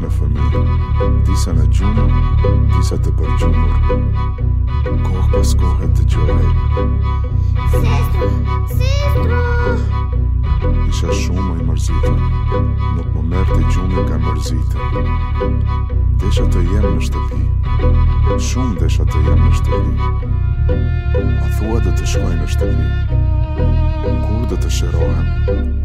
me fëmijë, disa në gjumë, disa të përgjumur. Kohë pas kohë dëgjohej. Sestru, sestru! Isha shumë i mërzitur, nuk më merrte gjumi nga mërzitja. Desha të jem në shtëpi, shumë desha të jem në shtëpi. A thua do të shkoj në shtëpi, kur do të shërohem?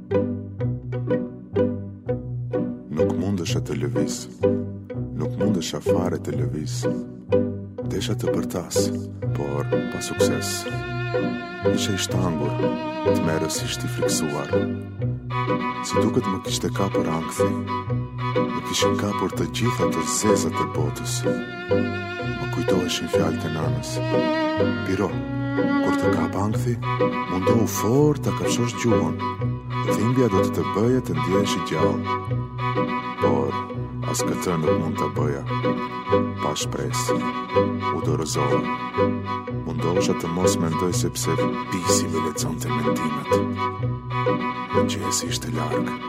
Nuk mundësha të lëviz Nuk mundësha fare të lëviz Desha të bërtas Por pa sukses Isha i shtangur Tmerrësisht i frikësuar Si duket më kishte kapur ankthi Më kishin kapur të gjitha të zezat e botës Më kujtoheshin fjalët e nanës. Biro, kur të kap ankthi, mundohu fort ta kafshosh gjuhën. Dhimbja do të të bëjë të ndihesh i gjallë. Por, as këtë nuk mund ta bëja. Pa shpresë, u dorëzova. Mundohesha të mos mendoj sepse bisha m'i lexonte mendimet. Mëngjesi ishte larg.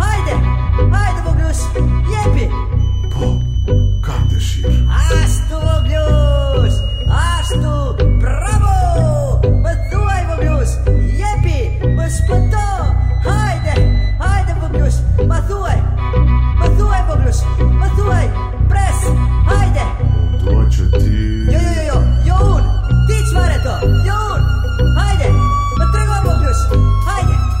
Hajde, hajde voglush, jepi. Po, kam dëshirë. Ashtu voglush, ashtu, bravo. Më thuaj voglush, jepi, më shpëto. Hajde, hajde voglush, më thuaj. Më thuaj voglush, më thuaj. Pres, hajde. Dua që ti. Jo, jo, jo, jo, jo unë. Ti çfarë do? Jo unë. Hajde. Më trego voglush. Hajde.